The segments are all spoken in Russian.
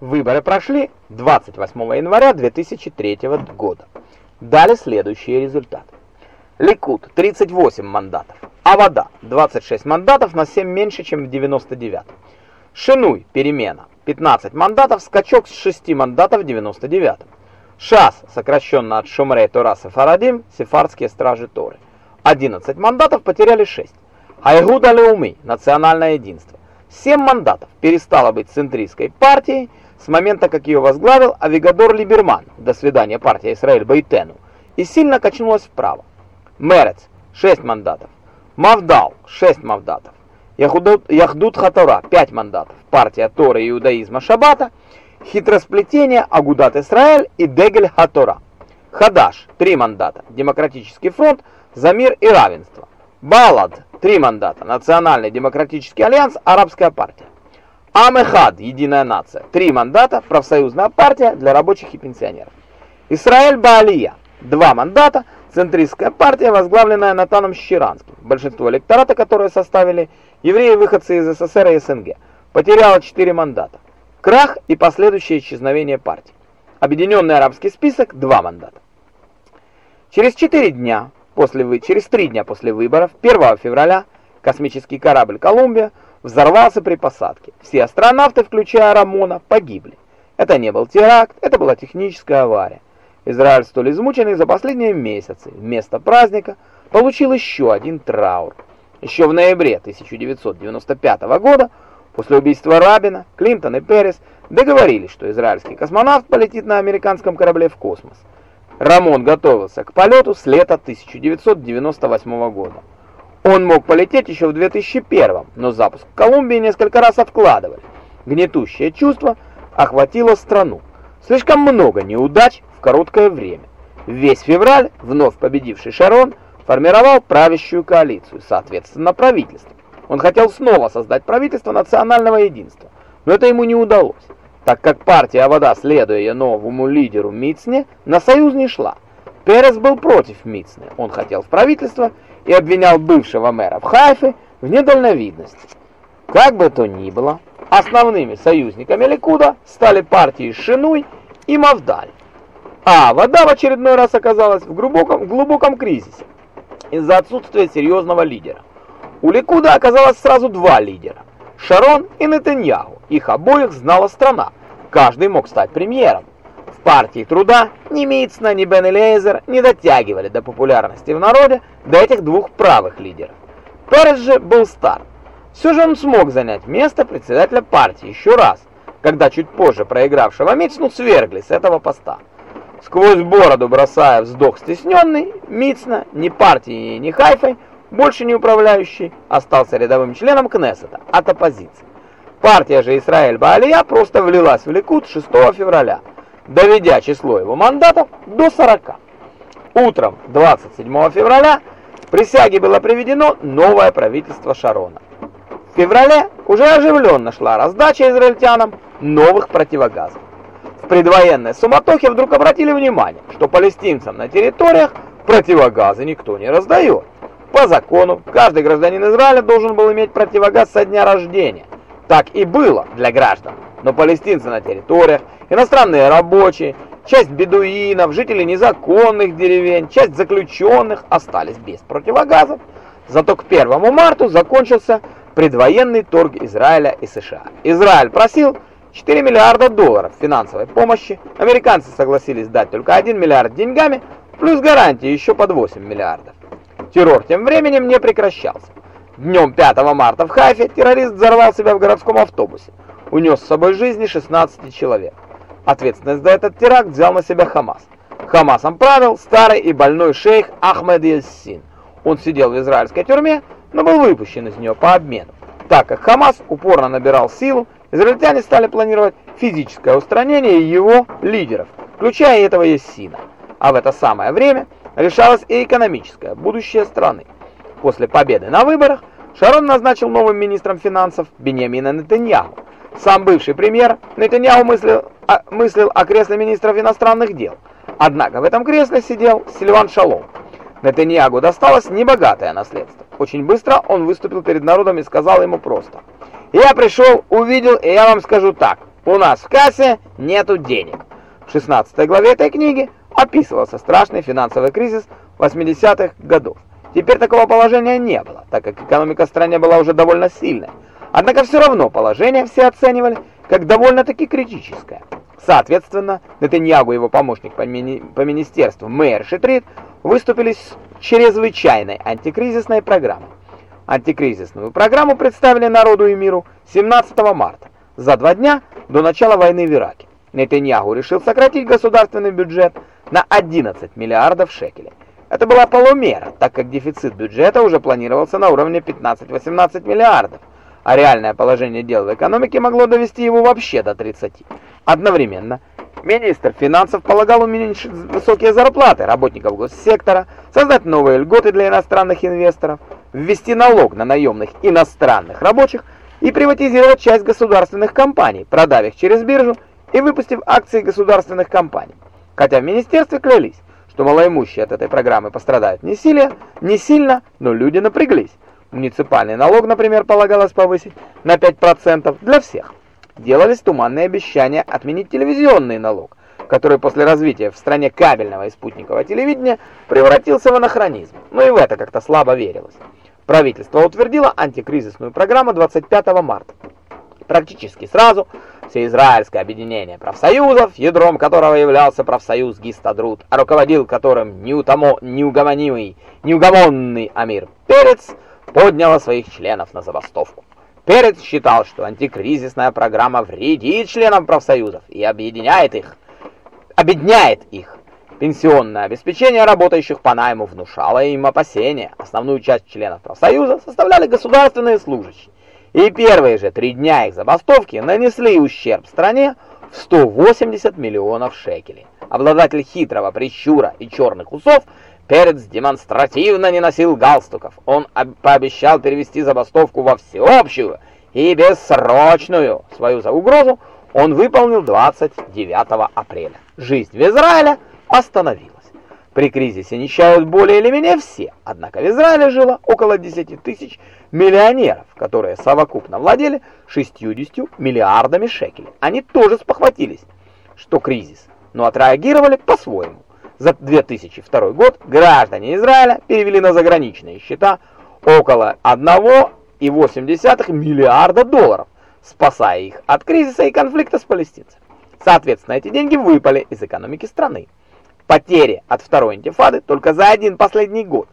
Выборы прошли 28 января 2003 года. Дали следующие результаты. Ликут 38 мандатов, Авода 26 мандатов на 7 меньше, чем в 99 Шинуй, перемена, 15 мандатов, скачок с 6 мандатов в 99 ШАС, сокращенно от Шумрей Тора Сефарадим, сефардские стражи Торы. 11 мандатов потеряли 6. Айгуда Леумы, национальное единство. 7 мандатов перестала быть центристской партией, с момента, как ее возглавил Авигадор Либерман, до свидания партия Израиль Байтену, и сильно качнулась вправо. Мерец – 6 мандатов. Мавдал – 6 мандатов. Яхдут Хатора – 5 мандатов. Партия Торы иудаизма Шаббата, Хитросплетение Агудат Израиль и Дегель Хатора. Хадаш – 3 мандата. Демократический фронт за мир и равенство. Балад – 3 мандата. Национальный демократический альянс, арабская партия. Амехад, единая нация, три мандата, профсоюзная партия для рабочих и пенсионеров. Исраэль Баалия, два мандата, центристская партия, возглавленная Натаном Щиранским, большинство электората, которые составили евреи-выходцы из СССР и СНГ, потеряло четыре мандата. Крах и последующее исчезновение партии. Объединенный арабский список – два мандата. Через четыре дня, после, через три дня после выборов, 1 февраля, космический корабль «Колумбия» взорвался при посадке. Все астронавты, включая Рамона, погибли. Это не был теракт, это была техническая авария. Израиль, столь измученный за последние месяцы, вместо праздника получил еще один траур. Еще в ноябре 1995 года, после убийства Рабина, Клинтон и Перес договорились, что израильский космонавт полетит на американском корабле в космос. Рамон готовился к полету с лета 1998 года. Он мог полететь еще в 2001, но запуск в Колумбии несколько раз откладывали. Гнетущее чувство охватило страну. Слишком много неудач в короткое время. Весь февраль вновь победивший Шарон формировал правящую коалицию, соответственно правительство. Он хотел снова создать правительство национального единства, но это ему не удалось, так как партия Авода, следуя новому лидеру Мицне, на союз не шла. Перес был против Мицне, он хотел в правительство и обвинял бывшего мэра в Хайфе в недальновидности. Как бы то ни было, основными союзниками Ликуда стали партии Шинуй и Мавдаль. А вода в очередной раз оказалась в глубоком, глубоком кризисе из-за отсутствия серьезного лидера. У Ликуда оказалось сразу два лидера – Шарон и Нетаньяху. Их обоих знала страна, каждый мог стать премьером. Партии труда ни Митцна, ни Бен Элейзер не дотягивали до популярности в народе до этих двух правых лидеров. Перес же был стар. Все же он смог занять место председателя партии еще раз, когда чуть позже проигравшего Митцну свергли с этого поста. Сквозь бороду бросая вздох стесненный, Митцна, ни партией, ни Хайфой, больше не управляющий, остался рядовым членом Кнессета от оппозиции. Партия же Израиль Баалия просто влилась в Ликут 6 февраля – доведя число его мандатов до 40. Утром 27 февраля присяге было приведено новое правительство Шарона. В феврале уже оживленно шла раздача израильтянам новых противогазов. В предвоенной суматохе вдруг обратили внимание, что палестинцам на территориях противогазы никто не раздает. По закону, каждый гражданин Израиля должен был иметь противогаз со дня рождения. Так и было для граждан но палестинцы на территориях, иностранные рабочие, часть бедуинов, жители незаконных деревень, часть заключенных остались без противогазов. Зато к 1 марта закончился предвоенный торг Израиля и США. Израиль просил 4 миллиарда долларов финансовой помощи, американцы согласились дать только 1 миллиард деньгами, плюс гарантии еще под 8 миллиардов. Террор тем временем не прекращался. Днем 5 марта в Хайфе террорист взорвал себя в городском автобусе унес с собой жизни 16 человек. Ответственность за этот теракт взял на себя Хамас. Хамасом правил старый и больной шейх Ахмед Яссин. Он сидел в израильской тюрьме, но был выпущен из нее по обмену. Так как Хамас упорно набирал силу, израильтяне стали планировать физическое устранение его лидеров, включая этого Яссина. А в это самое время решалось и экономическое будущее страны. После победы на выборах Шарон назначил новым министром финансов Беньямина Нетаньяху, сам бывший премьер Нетаньяху мыслил, а, мыслил о кресле министров иностранных дел. Однако в этом кресле сидел Сильван Шалом. Нетаньягу досталось небогатое наследство. Очень быстро он выступил перед народом и сказал ему просто. «Я пришел, увидел, и я вам скажу так. «У нас в кассе нету денег». В 16 главе этой книги описывался страшный финансовый кризис 80-х годов. Теперь такого положения не было, так как экономика в стране была уже довольно сильной. Однако все равно положение все оценивали как довольно-таки критическое. Соответственно, Нетаньягу и его помощник по, мини по министерству Мэйр Шитрит выступили с чрезвычайной антикризисной программой. Антикризисную программу представили народу и миру 17 марта, за два дня до начала войны в Ираке. Нетаньягу решил сократить государственный бюджет на 11 миллиардов шекелей. Это была полумера, так как дефицит бюджета уже планировался на уровне 15-18 миллиардов, а реальное положение дел в экономике могло довести его вообще до 30. Одновременно министр финансов полагал уменьшить высокие зарплаты работников госсектора, создать новые льготы для иностранных инвесторов, ввести налог на наемных иностранных рабочих и приватизировать часть государственных компаний, продав их через биржу и выпустив акции государственных компаний. Хотя в министерстве клялись, что малоимущие от этой программы пострадают не сильно, не сильно, но люди напряглись. Муниципальный налог, например, полагалось повысить на 5% для всех. Делались туманные обещания отменить телевизионный налог, который после развития в стране кабельного и спутникового телевидения превратился в анахронизм. Но и в это как-то слабо верилось. Правительство утвердило антикризисную программу 25 марта. Практически сразу Всеизраильское объединение профсоюзов, ядром которого являлся профсоюз Гистадрут, а руководил которым неутомо, неугомонимый, неугомонный Амир Перец, подняло своих членов на забастовку. Перец считал, что антикризисная программа вредит членам профсоюзов и объединяет их, обедняет их. Пенсионное обеспечение работающих по найму внушало им опасения. Основную часть членов профсоюза составляли государственные служащие. И первые же три дня их забастовки нанесли ущерб стране в 180 миллионов шекелей. Обладатель хитрого прищура и черных усов Перец демонстративно не носил галстуков. Он пообещал перевести забастовку во всеобщую и бессрочную. Свою за угрозу он выполнил 29 апреля. Жизнь в Израиле остановилась. При кризисе нищают более или менее все, однако в Израиле жило около 10 тысяч миллионеров, которые совокупно владели 60 миллиардами шекелей. Они тоже спохватились, что кризис, но отреагировали по-своему. За 2002 год граждане Израиля перевели на заграничные счета около 1,8 миллиарда долларов, спасая их от кризиса и конфликта с палестинцами. Соответственно, эти деньги выпали из экономики страны. Потери от второй интифады только за один последний год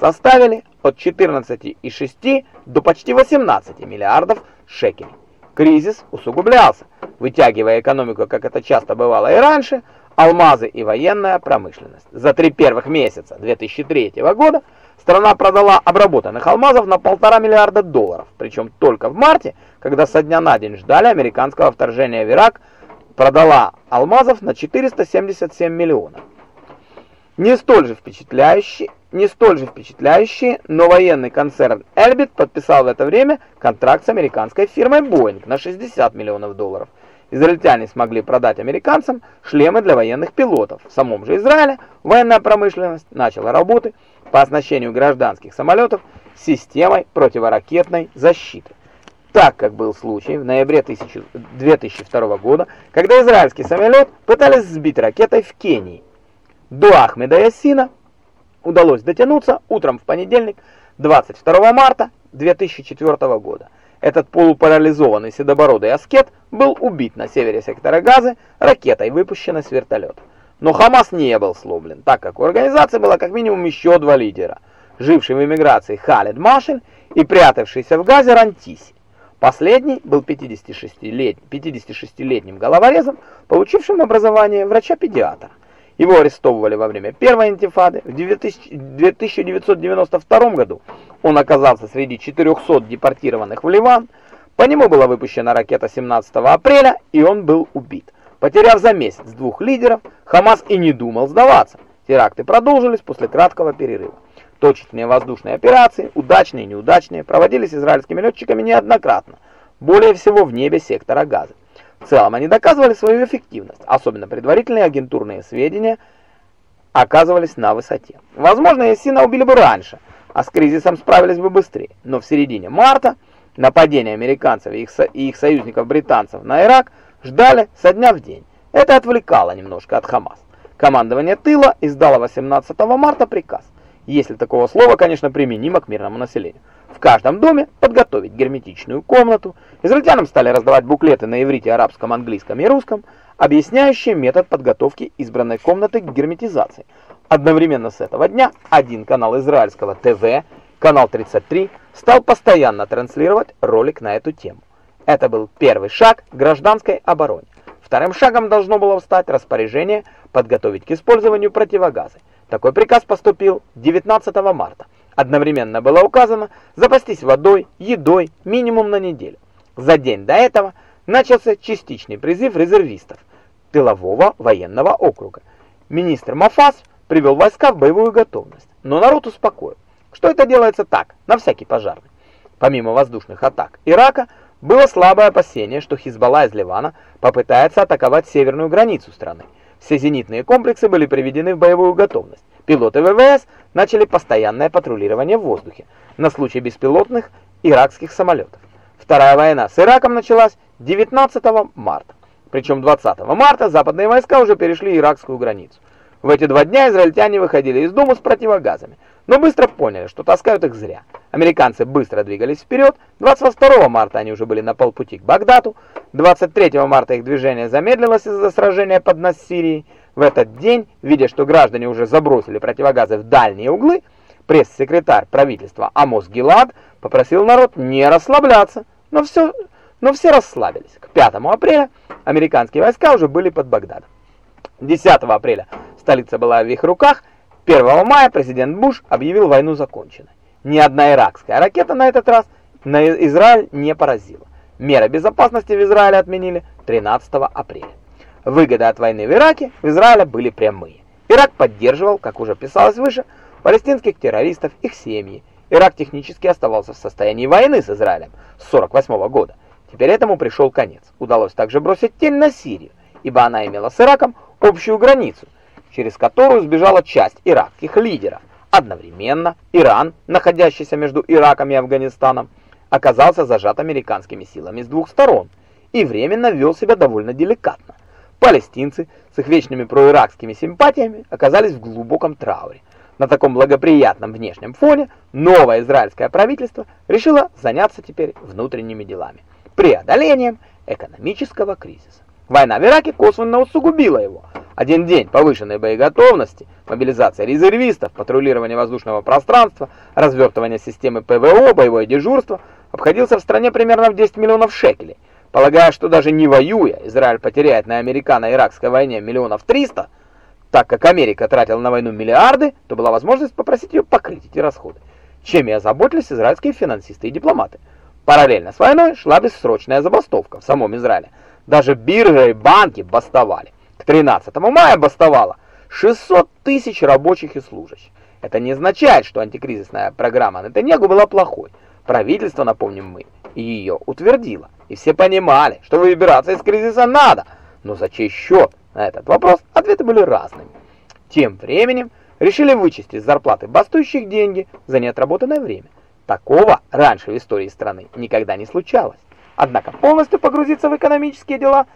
составили от 14,6 до почти 18 миллиардов шекелей. Кризис усугублялся, вытягивая экономику, как это часто бывало и раньше, алмазы и военная промышленность. За три первых месяца 2003 года страна продала обработанных алмазов на полтора миллиарда долларов, причем только в марте, когда со дня на день ждали американского вторжения в Ирак, продала алмазов на 477 миллионов. Не столь же впечатляющий, не столь же впечатляющий, но военный концерн Elbit подписал в это время контракт с американской фирмой Boeing на 60 миллионов долларов. Израильтяне смогли продать американцам шлемы для военных пилотов. В самом же Израиле военная промышленность начала работы по оснащению гражданских самолетов системой противоракетной защиты. Так как был случай в ноябре 2002 года, когда израильский самолет пытались сбить ракетой в Кении. До Ахмеда Ясина удалось дотянуться утром в понедельник, 22 марта 2004 года. Этот полупарализованный седобородый аскет был убит на севере сектора Газы ракетой, выпущенной с вертолета. Но Хамас не был сломлен, так как у организации было как минимум еще два лидера, живший в эмиграции Халид Машель и прятавшийся в Газе Рантиси. Последний был 56-летним 56 головорезом, получившим образование врача-педиатра. Его арестовывали во время первой интифады. В 1992 году он оказался среди 400 депортированных в Ливан. По нему была выпущена ракета 17 апреля, и он был убит. Потеряв за месяц двух лидеров, Хамас и не думал сдаваться. Теракты продолжились после краткого перерыва. Точечные воздушные операции, удачные и неудачные, проводились израильскими летчиками неоднократно, более всего в небе сектора Газа. В целом они доказывали свою эффективность, особенно предварительные агентурные сведения оказывались на высоте. Возможно, Ясина убили бы раньше, а с кризисом справились бы быстрее, но в середине марта нападение американцев и их, и их союзников-британцев на Ирак ждали со дня в день. Это отвлекало немножко от Хамас. Командование тыла издало 18 марта приказ, если такого слова, конечно, применимо к мирному населению. В каждом доме подготовить герметичную комнату. Израильтянам стали раздавать буклеты на иврите, арабском, английском и русском, объясняющие метод подготовки избранной комнаты к герметизации. Одновременно с этого дня один канал израильского ТВ, канал 33, стал постоянно транслировать ролик на эту тему. Это был первый шаг гражданской обороне. Вторым шагом должно было стать распоряжение подготовить к использованию противогазы. Такой приказ поступил 19 марта. Одновременно было указано запастись водой, едой минимум на неделю. За день до этого начался частичный призыв резервистов тылового военного округа. Министр Мафас привел войска в боевую готовность, но народ успокоил, что это делается так, на всякий пожарный. Помимо воздушных атак Ирака, было слабое опасение, что Хизбалла из Ливана попытается атаковать северную границу страны. Все зенитные комплексы были приведены в боевую готовность. Пилоты ВВС начали постоянное патрулирование в воздухе на случай беспилотных иракских самолетов. Вторая война с Ираком началась 19 марта. Причем 20 марта западные войска уже перешли иракскую границу. В эти два дня израильтяне выходили из дома с противогазами, но быстро поняли, что таскают их зря. Американцы быстро двигались вперед, 22 марта они уже были на полпути к Багдаду, 23 марта их движение замедлилось из-за сражения под Нассирией. В этот день, видя, что граждане уже забросили противогазы в дальние углы, пресс-секретарь правительства Амос Гилад попросил народ не расслабляться, но все, но все расслабились. К 5 апреля американские войска уже были под Багдадом. 10 апреля столица была в их руках, 1 мая президент Буш объявил войну законченной. Ни одна иракская ракета на этот раз на Израиль не поразила. Меры безопасности в Израиле отменили 13 апреля. Выгоды от войны в Ираке в Израиле были прямые. Ирак поддерживал, как уже писалось выше, палестинских террористов, их семьи. Ирак технически оставался в состоянии войны с Израилем с 48 года. Теперь этому пришел конец. Удалось также бросить тень на Сирию, ибо она имела с Ираком общую границу, через которую сбежала часть иракских лидеров. Одновременно Иран, находящийся между Ираком и Афганистаном, оказался зажат американскими силами с двух сторон и временно вел себя довольно деликатно. Палестинцы с их вечными проиракскими симпатиями оказались в глубоком трауре. На таком благоприятном внешнем фоне новое израильское правительство решило заняться теперь внутренними делами, преодолением экономического кризиса. Война в Ираке косвенно усугубила его. Один день повышенной боеготовности, мобилизация резервистов, патрулирование воздушного пространства, развертывание системы ПВО, боевое дежурство обходился в стране примерно в 10 миллионов шекелей. Полагая, что даже не воюя, Израиль потеряет на американо-иракской войне миллионов триста, так как Америка тратила на войну миллиарды, то была возможность попросить ее покрыть эти расходы, чем и озаботились израильские финансисты и дипломаты. Параллельно с войной шла бессрочная забастовка в самом Израиле. Даже биржи и банки бастовали. К 13 мая бастовало 600 тысяч рабочих и служащих. Это не означает, что антикризисная программа Нетаньягу была плохой. Правительство, напомним мы, ее утвердило. И все понимали, что выбираться из кризиса надо. Но за чей счет? На этот вопрос ответы были разными. Тем временем решили вычесть из зарплаты бастующих деньги за неотработанное время. Такого раньше в истории страны никогда не случалось. Однако полностью погрузиться в экономические дела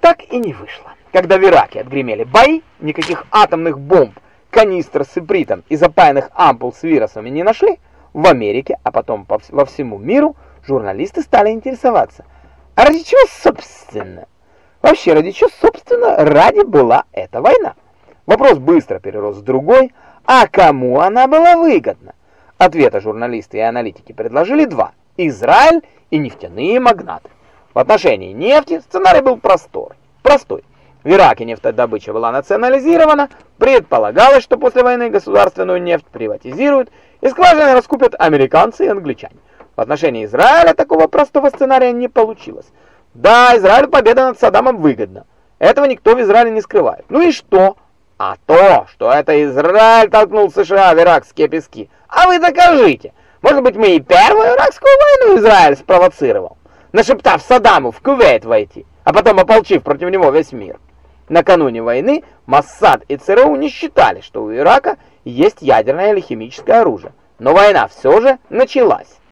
так и не вышло. Когда в Ираке отгремели бои, никаких атомных бомб, канистр с ипритом и запаянных ампул с вирусами не нашли, в Америке, а потом во всему миру, журналисты стали интересоваться. А ради чего, собственно? Вообще, ради чего, собственно, ради была эта война? Вопрос быстро перерос в другой. А кому она была выгодна? Ответа журналисты и аналитики предложили два. Израиль и нефтяные магнаты. В отношении нефти сценарий был простой. простой. В Ираке нефтедобыча была национализирована, предполагалось, что после войны государственную нефть приватизируют и скважины раскупят американцы и англичане. В отношении Израиля такого простого сценария не получилось. Да, Израилю победа над Саддамом выгодна. Этого никто в Израиле не скрывает. Ну и что? А то, что это Израиль толкнул США в иракские пески. А вы докажите. Может быть, мы и первую иракскую войну Израиль спровоцировал, нашептав Саддаму в Кувейт войти, а потом ополчив против него весь мир. Накануне войны Моссад и ЦРУ не считали, что у Ирака есть ядерное или химическое оружие, но война все же началась.